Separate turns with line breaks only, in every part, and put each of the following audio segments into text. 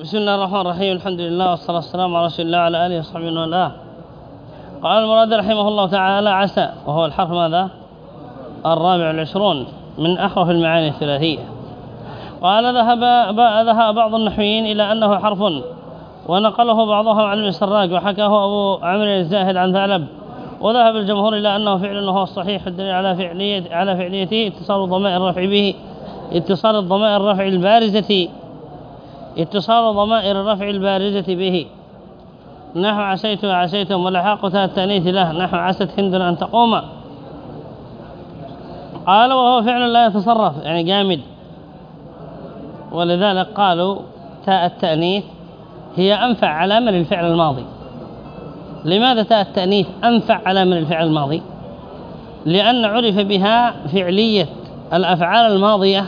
بسم الله الرحمن الرحيم الحمد لله والصلاة والسلام على رسول الله وعلى آله وصحبه وله قال المراد رحمه الله تعالى عسى وهو الحرف ماذا الرابع والعشرون من أحرف المعاني الثلاثية قال ذهب ذهب بعض النحويين إلى أنه حرف ونقله بعضهم عن السراج وحكاه أبو عمرو الزاهد عن ثعلب وذهب الجمهور إلى أنه فعل وهو الصحيح الدليل على فعلية على فعليته اتصال ضمائر الرفع به اتصال الضمائر الرفع البارزة اتصال ضمائر الرفع البارزة به. نحو عسيت وعسيتم ولحاقتها التأنيث له. نحو عست هند أن تقوم. قال وهو فعل لا يتصرف يعني جامد. ولذلك قالوا تاء التأنيث هي أنفع علامة للفعل الماضي. لماذا تاء التأنيث أنفع علامة للفعل الماضي؟ لأن عرف بها فعلية الأفعال الماضية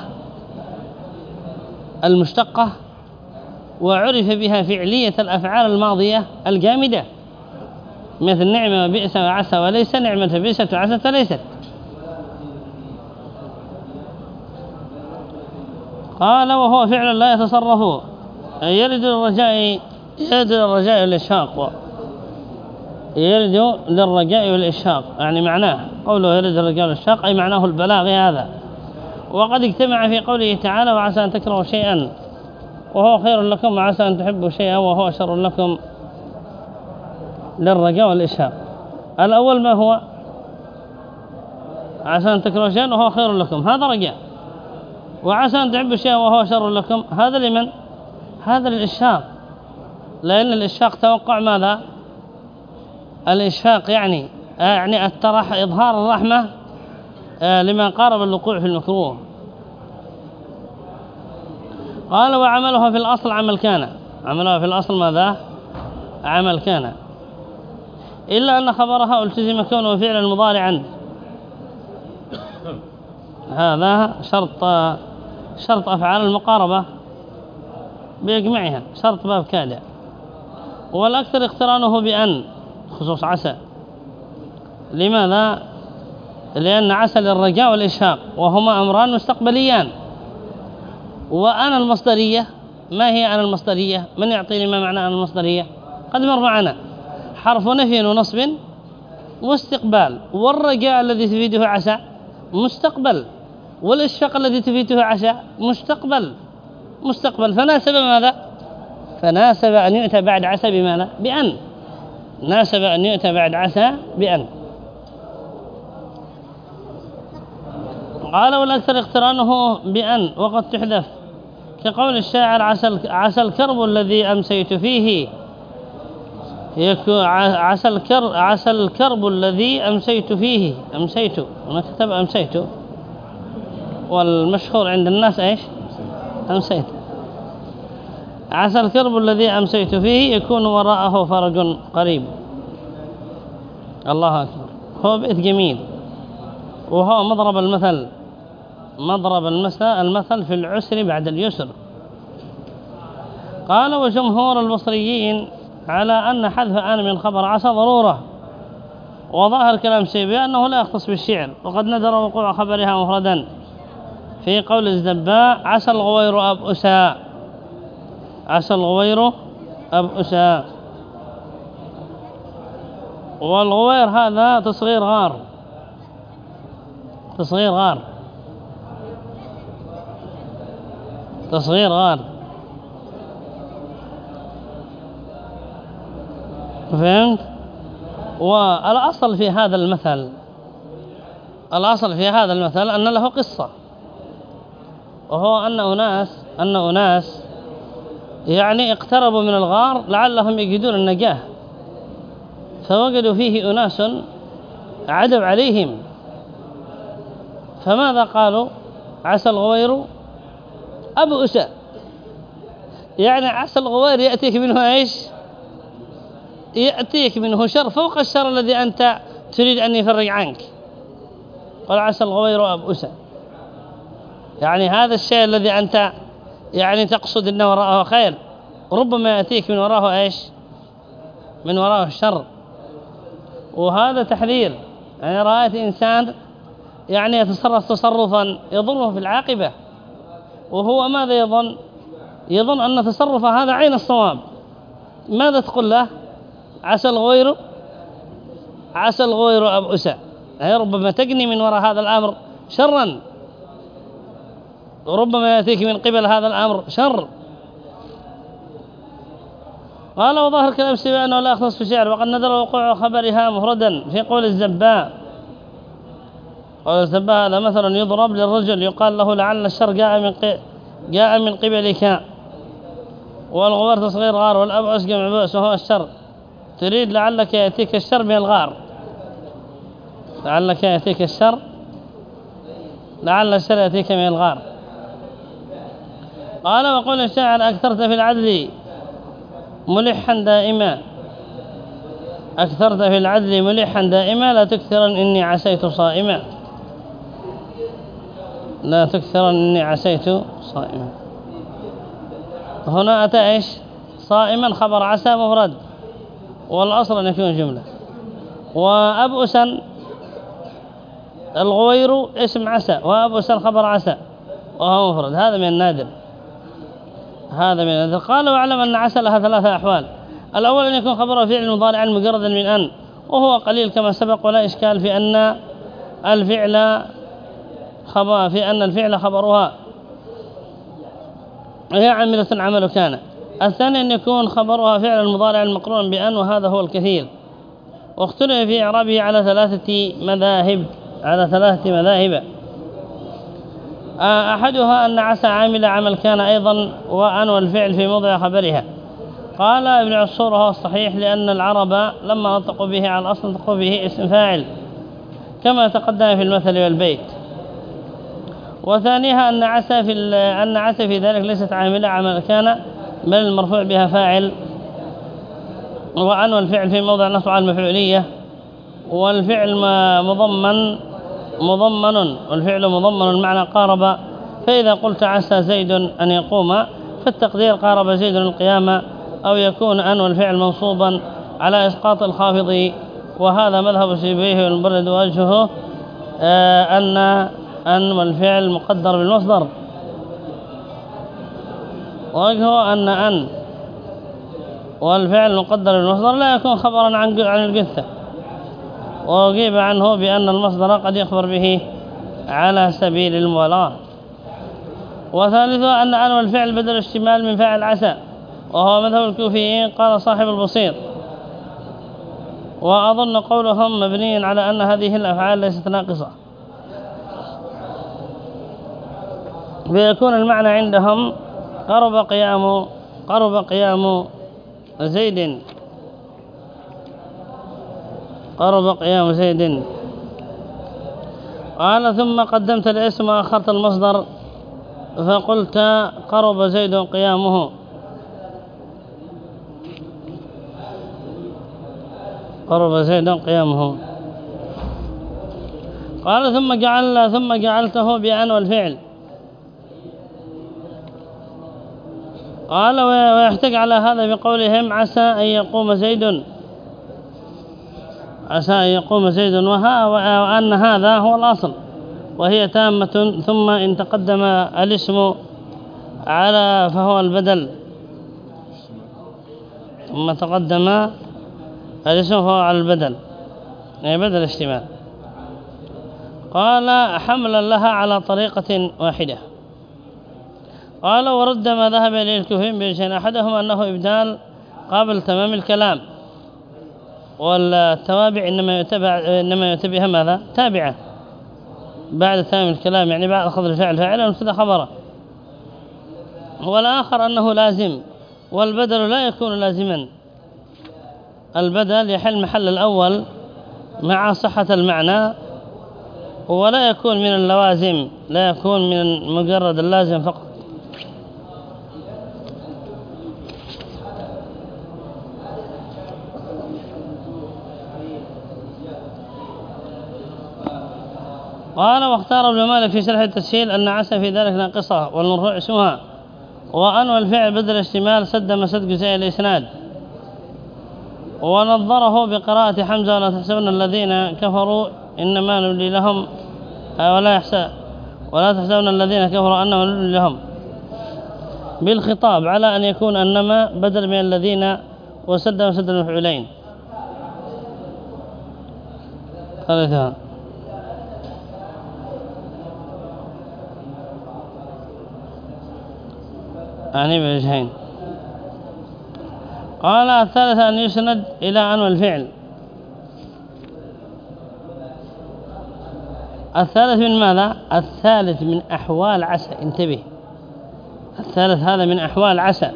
المشتقة وعرف بها فعلية الأفعال الماضية الجامدة. مثل نعمة وبئس وعسى وليس نعمة بئست وعسى ليست قال وهو فعل لا يتصرف. يرد للرجاء يرد للرجاء والإشفاق. يرد للرجاء والإشفاق. يعني معناه قوله يرد للرجاء والإشفاق أي معناه البلاغ هذا. وقد اجتمع في قوله تعالى وعسى أن تكرهوا شيئا. وهو خير لكم وعسى أن تحبوا شيئا وهو شر لكم للرجاء والإشهاق الأول ما هو؟ عسى أن تكرهوا شيئا وهو خير لكم. هذا رجاء. وعسى أن تحبوا شيئا وهو شر لكم. هذا لمن؟ هذا للإشهاق لأن الإشفاق توقع ماذا؟ الإشفاق يعني يعني الترح إظهار الرحمة آه، لما قارب الوقوع في المكروه. قال وعملها في الأصل عمل كان. عملها في الأصل ماذا؟ عمل كان. إلا أن خبرها ألتزم كونه فعلا مضارعا. هذا شرط شرط أفعال المقاربة بإجمعها شرط باب كادع. والأكثر اقترانه بأن خصوص عسى. لماذا؟ لأن عسى للرجاء والإشهاق وهما أمران مستقبليان. وأنا المصدرية. ما هي أنا المصدرية؟ من يعطيني ما معنى أنا المصدرية؟ قد مر معنا. حرف نفي ونصب. واستقبال. والرجاء الذي تفيده عسى مستقبل. والإشفاق الذي تفيده عسى مستقبل. مستقبل. فناسب ماذا؟ فناسب أن يؤتى بعد عسى بماذا؟ بأن. ناسب أن يؤتى بعد عسى بأن. قال والأكثر اقترانه بأن. وقد تحذف. كقول الشاعر عسى عسى الكرب الذي أمسيت فيه. عسى الكرب عسى الكرب الذي أمسيت فيه. أمسيت هنا كتب أمسيت. والمشهور عند الناس إيش؟ أمسيت. عسى الكرب الذي أمسيت فيه يكون وراءه فرج قريب. الله أكبر. هو بيت جميل. وهو مضرب المثل. مضرب المثل في العسر بعد اليسر. قال وجمهور البصريين على أن حذف آن من خبر عسى ضرورة. وظاهر كلام سيبي أنه لا يختص بالشعر وقد ندر وقوع خبرها مفردا. في قول الزباء عسى الغوير أب أساء عسى الغوير أب أساء. والغوير هذا تصغير غار. تصغير غار. تصغير غار. فهمت؟ والأصل في هذا المثل الأصل في هذا المثل أن له قصة. وهو أن أناس أن أناس يعني اقتربوا من الغار لعلهم يجدون النجاة. فوجدوا فيه أناس عدوا عليهم. فماذا قالوا؟ عسى الغوير أساء يعني عسى الغوير يأتيك منه إيش؟ يأتيك منه شر فوق الشر الذي أنت تريد أن يفرج عنك. قال عسى الغوير أساء يعني هذا الشيء الذي أنت يعني تقصد أنه وراءه خير. ربما يأتيك من وراءه إيش؟ من وراءه الشر وهذا تحذير. يعني رأيت إنسان يعني يتصرف تصرفا يضره في العاقبة. وهو ماذا يظن؟ يظن أن تصرف هذا عين الصواب. ماذا تقول له؟ عسى الغير عسى الغير أبؤسا أي ربما تجني من وراء هذا الأمر شرا. وربما يأتيك من قبل هذا الأمر شر. قال وظاهر كلام سوى أنه لا يختص في شعر وقد نذر وقوع خبرها مفردا في قول الزباء. الزباء هذا مثلا يضرب للرجل يقال له لعل الشر جاء من جاء من قبلك. والغبار تصغير غار والأبعس جمع بؤس وهو الشر. تريد لعلك يأتيك الشر من الغار. لعلك يأتيك الشر لعل الشر يأتيك من الغار. قال وقول الشاعر أكثرت في العدل ملحا دائما. أكثرت في العدل ملحا دائما لا تكثرا إني عسيت صائما. لا تكثرا إني عسيت صائما. هنا أتى إيش؟ صائما خبر عسى مفرد والأصل أن يكون جملة. وأبؤسا الغوير اسم عسى. وأبؤسا خبر عسى وهو مفرد. هذا من النادر. هذا من النادر. قال واعلم أن عسى لها ثلاثة أحوال. الأول أن يكون خبر فعل مضارعا مجردا من أن. وهو قليل كما سبق. ولا إشكال في أن الفعل خبر في أن الفعل خبرها هي عاملة عمل كان. الثاني أن يكون خبرها فعل المضارع المقرون بأن وهذا هو الكثير. واختلف في إعرابه على ثلاثة مذاهب على ثلاثة مذاهب. أحدها أن عسى عامل عمل كان أيضا وأن والفعل في موضع خبرها. قال ابن عصور هو الصحيح لأن العرب لما نطقوا به على الأصل نطقوا به اسم فاعل كما تقدم في المثل والبيت. وثانيها أن عسى في أن عسى في ذلك ليست عاملة عمل كان بل المرفوع بها فاعل. وأن والفعل في موضع نصب على المفعولية. والفعل مضمن مضمن والفعل مضمن معنى قارب. فإذا قلت عسى زيد أن يقوم فالتقدير قارب زيد القيامة أو يكون أن والفعل منصوبا على إسقاط الخافض. وهذا مذهب سيبيه والمبرد وجهه آه، أن أن والفعل مقدر بالمصدر. وجهه أن أن والفعل مقدر بالمصدر لا يكون خبرا عن عن القثة وأجيب عنه بأن المصدر قد يخبر به على سبيل المولاة وثالثا أن أن والفعل بدل اشتمال من فاعل عسى وهو مذهب الكوفيين قال صاحب البصير. وأظن قولهم مبني على أن هذه الأفعال ليست ناقصة. فيكون المعنى عندهم قرب قيام قرب قيام زيد. قرب قيام زيد. قال ثم قدمت الاسم وأخرت المصدر فقلت قرب زيد قيامه. قرب زيد قيامه. قال ثم جعل ثم جعلته بأن والفعل. قال ويحتج على هذا بقولهم عسى أن يقوم زيد. عسى أن يقوم زيد وها وأن هذا هو الأصل. وهي تامة ثم إن تقدم الاسم على فهو البدل. ثم تقدم الاسم فهو على البدل. يعني بدل اشتمال قال حملا لها على طريقة واحدة. قال ورد ما ذهب إليه الكوفيين بشيء أحدهما أنه إبدال قابل تمام الكلام. والتوابع إنما يتبع إنما يتبعها ماذا؟ تابعة. بعد تمام الكلام يعني بعد أخذ الفعل. فاعلا وابتدا خبره. والآخر أنه لازم. والبدل لا يكون لازما. البدل يحل محل الأول مع صحة المعنى ولا يكون من اللوازم لا يكون من مجرد اللازم فقط. قال واختار ابن مالك في شرح التسهيل أن عسى في ذلك ناقصة والمرفوع اسمها. وأن والفعل بدل اشتمال سد مسد جزئي الإسناد. ونظره بقراءة حمزة ولا تحسبن الذين كفروا إنما نولي لهم ولا يحسب ولا تحسبن الذين كفروا أنه نولي لهم. بالخطاب على أن يكون أنما بدل من الذين وسد وسد المفعولين. يعني بوجهين قال الثالث أن يسند إلى أن الفعل. الثالث من ماذا؟ الثالث من أحوال عسى. انتبه. الثالث هذا من أحوال عسى.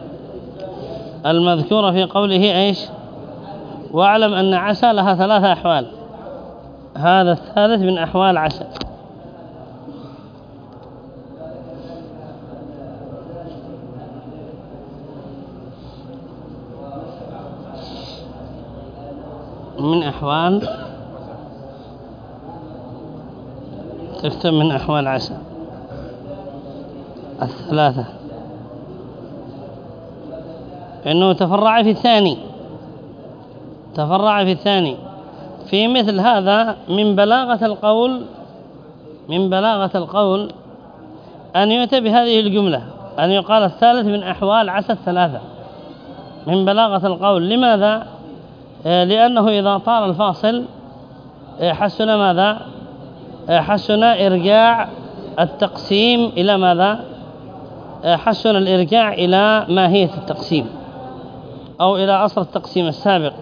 المذكورة في قوله إيش؟ واعلم أن عسى لها ثلاثة أحوال. هذا الثالث من أحوال عسى. من أحوال تكتب من أحوال عسى الثلاثة. إنه تفرع في الثاني. تفرع في الثاني. في مثل هذا من بلاغة القول من بلاغة القول أن يؤتى بهذه الجملة أن يقال الثالث من أحوال عسى الثلاثة. من بلاغة القول. لماذا؟ آه، لأنه إذا طال الفاصل آه، حسن ماذا؟ آه، حسن إرجاع التقسيم إلى ماذا؟ حسن الإرجاع إلى ماهية التقسيم أو إلى أصل التقسيم السابق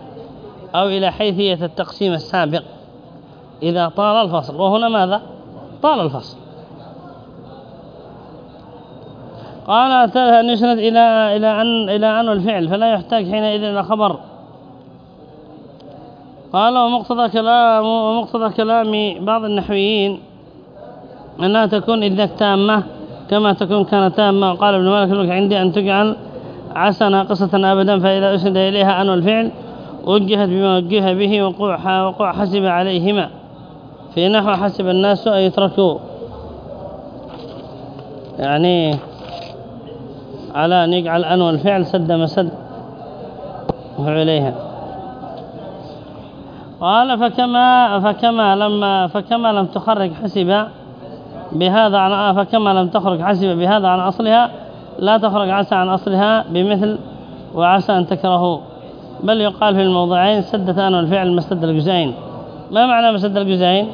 أو إلى حيثية التقسيم السابق إذا طال الفصل وهنا ماذا طال الفصل قال أن يسند إلى إلى أن إلى أن الفعل فلا يحتاج حينئذ إلى خبر قال ومقتضى كلام ومقتضى كلام بعض النحويين أنها تكون إذا تامة كما تكون كانت تامة. قال ابن مالك عندي أن تجعل عسى ناقصة أبدا فإذا أسند إليها أن الفعل وجهت بما وجه به وقوع وقوع حسب عليهما. في نحو حسب الناس أن يتركوا. يعني على أن يجعل أن والفعل سد مسد عليها قال فكما فكما لما فكما لم تخرج حسب بهذا عن فكما لم تخرج حسب بهذا عن أصلها لا تخرج عسى عن أصلها بمثل وعسى أن تكرهوا بل يقال في الموضعين سدت أنا الفعل مسد الجزئين. ما معنى مسد الجزئين؟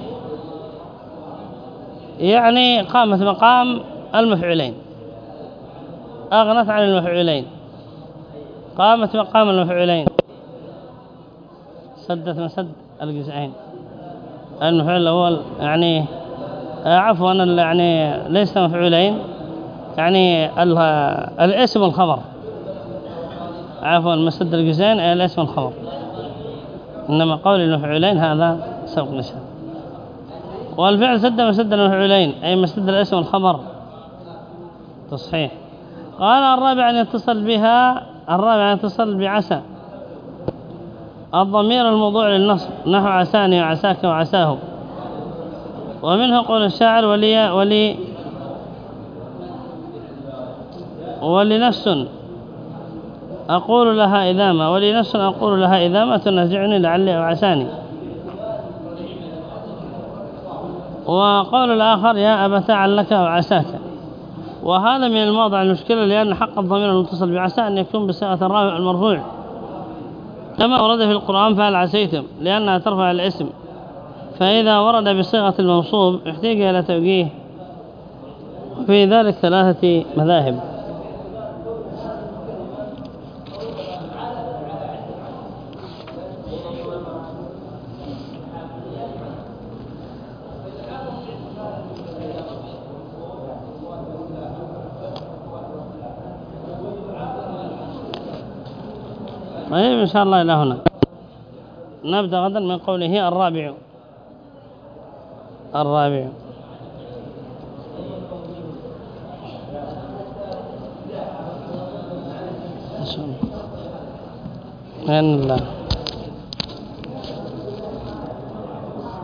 يعني قامت مقام المفعولين. أغنت عن المفعولين. قامت مقام المفعولين. سدت مسد الجزئين. المفعول الأول يعني عفوا يعني ليس مفعولين. يعني الاسم والخبر. عفوا مسد الجزئين الاسم والخبر. إنما قول المفعولين هذا سوق نشان والفعل سد مسد المفعولين أي مسد الاسم والخبر. تصحيح. قال الرابع أن يتصل بها الرابع أن يتصل بعسى. الضمير الموضوع للنصب نحو عساني وعساك وعساه. ومنه قول الشاعر ولي ولي ولنفس أقول لها إذا ما ولنفس أقول لها إذا ما تنزعني لعلي أو عساني وقول الآخر يا أبتا علك أو عساك وهذا من الموضع المشكلة لأن حق الضمير المتصل بعسى أن يكون بصيغة الرافع المرفوع. كما ورد في القرآن فهل عسيتم لأنها ترفع الاسم فإذا ورد بصيغة المنصوب احتاج إلى توجيه وفي ذلك ثلاثة مذاهب طيب إن شاء الله إلى هنا. نبدأ غدا من قوله الرابع. الرابع. بسم الله.